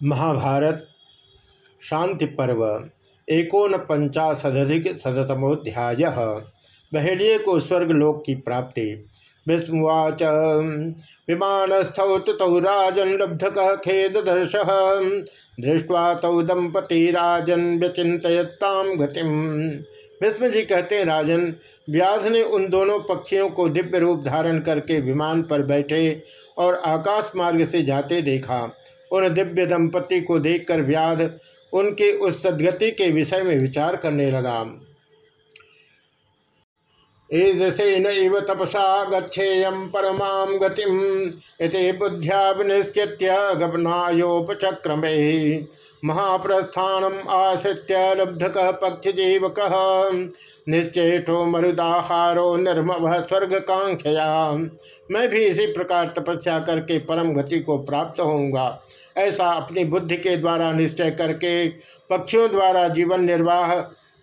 महाभारत शांति पर्व एकोन पंचाशदिक शतमोध्याय बहेलिए को स्वर्गलोक की प्राप्ति। विस्मुवाच विमानस्थौ तौ राजन लब्धक खेद दर्श दृष्टवा तौ दंपति राजन व्यचितयताम गतिम। भीष्म जी कहते राजन, व्यास ने उन दोनों पक्षियों को दिव्य रूप धारण करके विमान पर बैठे और आकाश मार्ग से जाते देखा। उन दिव्य दंपति को देखकर व्याध उनके उस सदगति के विषय में विचार करने लगा। ईदृशेन इव तपसा गच्छेयम परमा गतिम इति बुद्ध्या विनिश्चित्य गमनायोपचक्रमे। महाप्रस्थानम आश्रित्य लब्धक पक्षजीवक। निश्चेषो मरुदाहारो निर्मव स्वर्ग कांक्षया मैं भी इसी प्रकार तपस्या करके परम गति को प्राप्त होऊँगा। ऐसा अपनी बुद्धि के द्वारा निश्चय करके पक्षियों द्वारा जीवन निर्वाह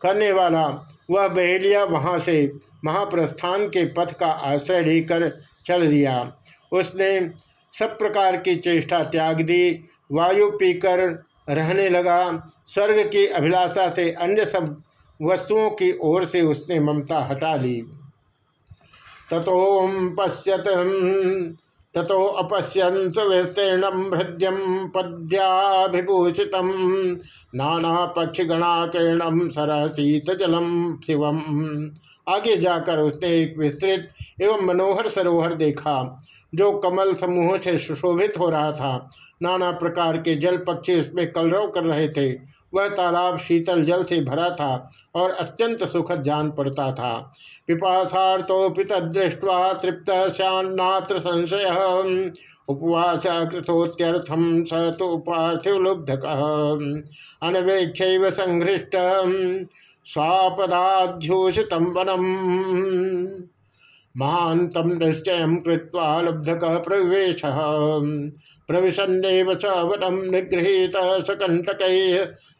करने वाला, वह बहेलिया वहाँ से महाप्रस्थान के पथ का आश्रय लेकर चल दिया। उसने सब प्रकार की चेष्टा त्याग दी, वायु पीकर रहने लगा। स्वर्ग की अभिलाषा से अन्य सब वस्तुओं की ओर से उसने ममता हटा ली। तथोम पश्यत ततो अपश्यंत विस्तीर्णम हृदयम पद्याभिभूषित नाना पक्ष पक्षिगणाकीर्णम सरसीत जलम शिवम। आगे जाकर उसने एक विस्तृत एवं मनोहर सरोवर देखा, जो कमल समूह से सुशोभित हो रहा था। नाना प्रकार के जल पक्षी उसमें कलरव कर रहे थे। वह तालाब शीतल जल से भरा था और अत्यंत सुखद जान पड़ता था। पिपाशार्थोपि तदृष्ट्वा तृप्त श्यान्नात्र संशय। उपवास कृतोत्यर्थम स तो पार्थिवलुब्धक। अनवेक्ष संघृष्ट। स्वापदाध्यूषित वनम। महांतम निश्चय कृत्वा लब्धक प्रवेश। प्रविशन्नेव स वनम निगृहीत सकंटक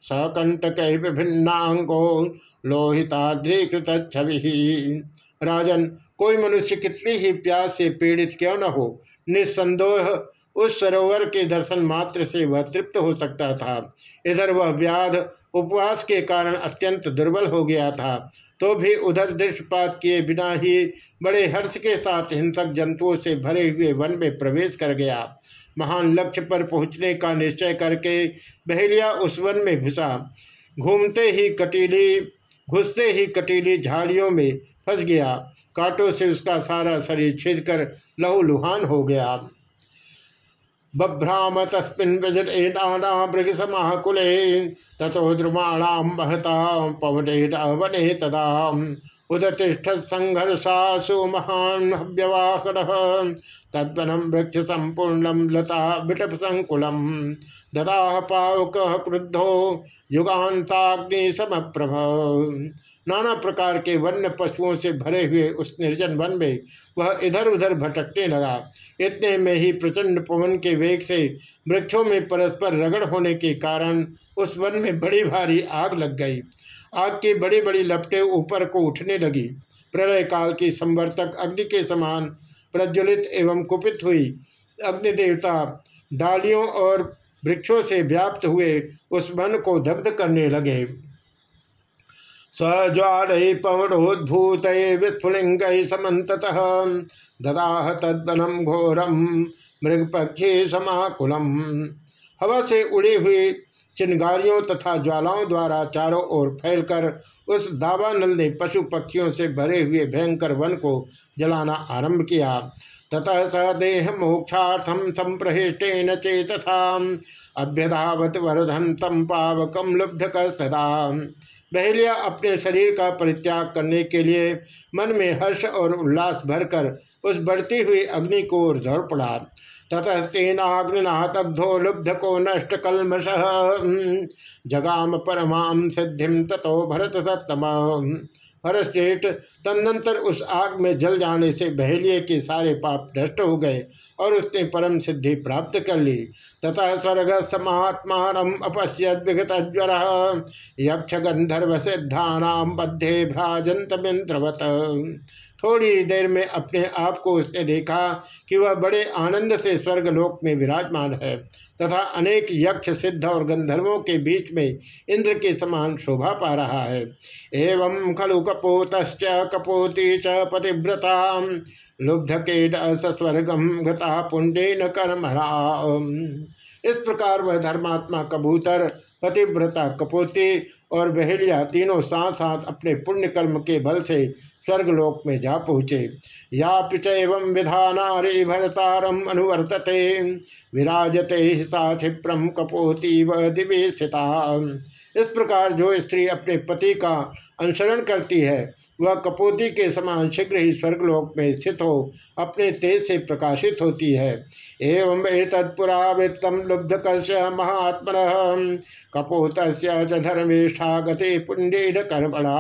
सकंटक विभिन्नांगो लोहिताद्रीकृत छवि राजन, कोई मनुष्य कितनी ही प्यास से पीड़ित क्यों न हो? निस्संदेह उस सरोवर के दर्शन मात्र से वह तृप्त हो सकता था। इधर वह व्याध उपवास के कारण अत्यंत दुर्बल हो गया था। तो भी उधर दृष्टपात किए बिना ही बड़े हर्ष के साथ हिंसक जंतुओं से भरे हुए वन में प्रवेश कर गया। महान लक्ष्य पर पहुँचने का निश्चय करके बहेलिया उस वन में घुसा। घूमते ही कटीली, घुसते ही कटीली झाड़ियों में फंस गया। कांटों से उसका सारा शरीर छिद कर लहूलुहान हो गया। बभ्राम तस्मिन् विजटेनाना मृगसमाकुले ततो द्रुमाणां महता पवनेन वने तदा उदतिष्ठ संघर्षासु महान हव्यवासर तद्वनम वृक्ष संपूर्ण लता बिटप संकुलम ददा पावक क्रुद्धो युगान्ताग्नि समप्रभ नाना प्रकार के वन्य पशुओं से भरे हुए उस निर्जन वन में वह इधर उधर भटकने लगा। इतने में ही प्रचंड पवन के वेग से वृक्षों में परस्पर रगड़ होने के कारण उस वन में बड़ी भारी आग लग गई। आग की बड़ी बड़ी लपटें ऊपर को उठने लगी। प्रलय काल की संवर्तक अग्नि के समान प्रज्वलित एवं कुपित हुई। अग्निदेवता डालियों और वृक्षों से व्याप्त हुए उस वन को दग्ध करने लगे। स्वज्वाल पवनोद्भूत विस्फुलिंग समत ददाह तद्वनम घोरम मृगपक्षी समाकुलम। हवा से उड़ी हुई चिनगारियों तथा ज्वालाओं द्वारा चारों ओर फैलकर उस दावानल ने पशु पक्षियों से भरे हुए भयंकर वन को जलाना आरंभ किया। ततः स देह मोक्षार्थम संप्रहिष्टेन चेतथा अभ्यधावत वरधन तम पावकम लुब्धक सदा बहेलिया अपने शरीर का परित्याग करने के लिए मन में हर्ष और उल्लास भरकर उस बढ़ती हुई अग्नि को दौड़ पड़ा। ततः तेनाग्निना तब्धो लुब्ध को नष्ट कलमश जगाम परमाम सिद्धिम तथो भरत सत्तम। भरतश्रेष्ठ तदनंतर उस आग में जल जाने से बहेलिए के सारे पाप नष्ट हो गए और उसने परम सिद्धि प्राप्त कर ली। तथा स्वर्ग समात्मा अपश्यत विगत ज्वर यक्ष गंधर्व सिद्धानाम बद्धे भ्राजंत मिंद्रवत थोड़ी देर में अपने आप को उसने देखा कि वह बड़े आनंद से स्वर्गलोक में विराजमान है तथा अनेक यक्ष, सिद्ध और गंधर्वों के बीच में इंद्र के समान शोभा पा रहा है। एवं खलु कपोत कपोती च पतिव्रता लुब्ध के स्वर्गम गता पुण्डे न इस प्रकार वह धर्मात्मा, कबूतर, पतिव्रता, कपोती और बहेलिया तीनों साथ साथ अपने पुण्य कर्म के बल से स्वर्गलोक में जा पहुँचे। या पिच एवं विधानारे भरतारम अनुवर्तते। विराजते सा क्षिप्रम कपोती व दिवे इस प्रकार जो स्त्री अपने पति का अनुसरण करती है, वह कपोती के समान शीघ्र ही स्वर्गलोक में स्थित हो, अपने तेज से प्रकाशित होती है। एवं एतत्पुरावृत्तम लुब्ध कस्य महात्म कपोत धर्मेष्ठा गति पुण्य कर्मणा।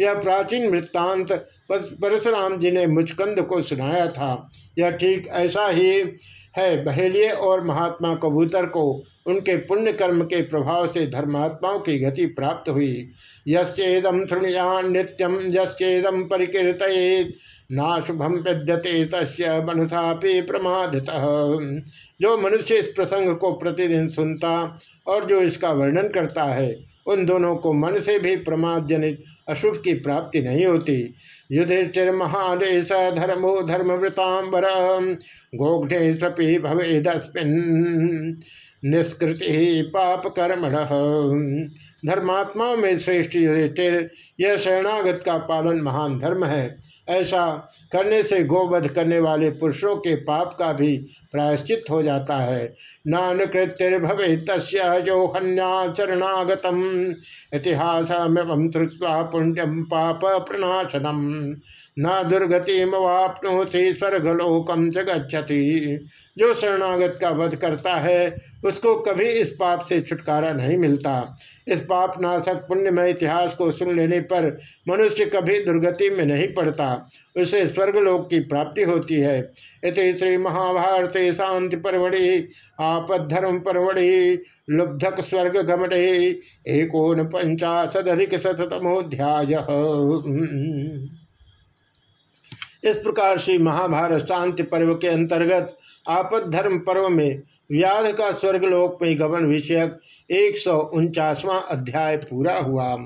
यह प्राचीन वृत्तांत परशुराम जी ने मुचकंद को सुनाया था, यह ठीक ऐसा ही है, बहेलिए और महात्मा कबूतर को उनके पुण्य कर्म के प्रभाव से धर्मात्माओं की गति प्राप्त हुई। यश्चेदम तृणयान नित्यम यश्चेदम परिकीर्त नाशुभम विद्यते तस्य मनसापि प्रमादत। जो मनुष्य इस प्रसंग को प्रतिदिन सुनता और जो इसका वर्णन करता है उन दोनों को मन से भी प्रमाद जनित अशुभ की प्राप्ति नहीं होती। युधिष्ठिर महादेश धर्मो धर्मवृतांबर गोघ्ने स्वपी भवेदस्मिन निष्कृति पाप कर्मण। धर्मात्मा में श्रेष्ठ युधिष्ठिर, यह शरणागत का पालन महान धर्म है। ऐसा करने से गोवध करने वाले पुरुषों के पाप का भी प्रायश्चित हो जाता है। नान कृत्युर्भवे तस्य जो हन्याचरणागतम इतिहास श्रुवा पुण्यम पाप प्रणाशनम न दुर्गति मवापनोति स्वर्गलोकम च गच्छति। जो शरणागत का वध करता है, उसको कभी इस पाप से छुटकारा नहीं मिलता। इस पाप नाशक पुण्यमय इतिहास को सुन लेने पर मनुष्य कभी दुर्गति में नहीं पड़ता। उसे स्वर्गलोक की प्राप्ति होती है। इस श्री महाभारत शांति परवड़ी आपद्धर्म परवड़ी लुब्धक स्वर्ग गमने एकोन पंचाशदिक शतमोध्याय इस प्रकार से महाभारत शांति पर्व के अंतर्गत आपद धर्म पर्व में व्याध का स्वर्गलोक में गमन विषयक एक सौ अध्याय पूरा हुआ।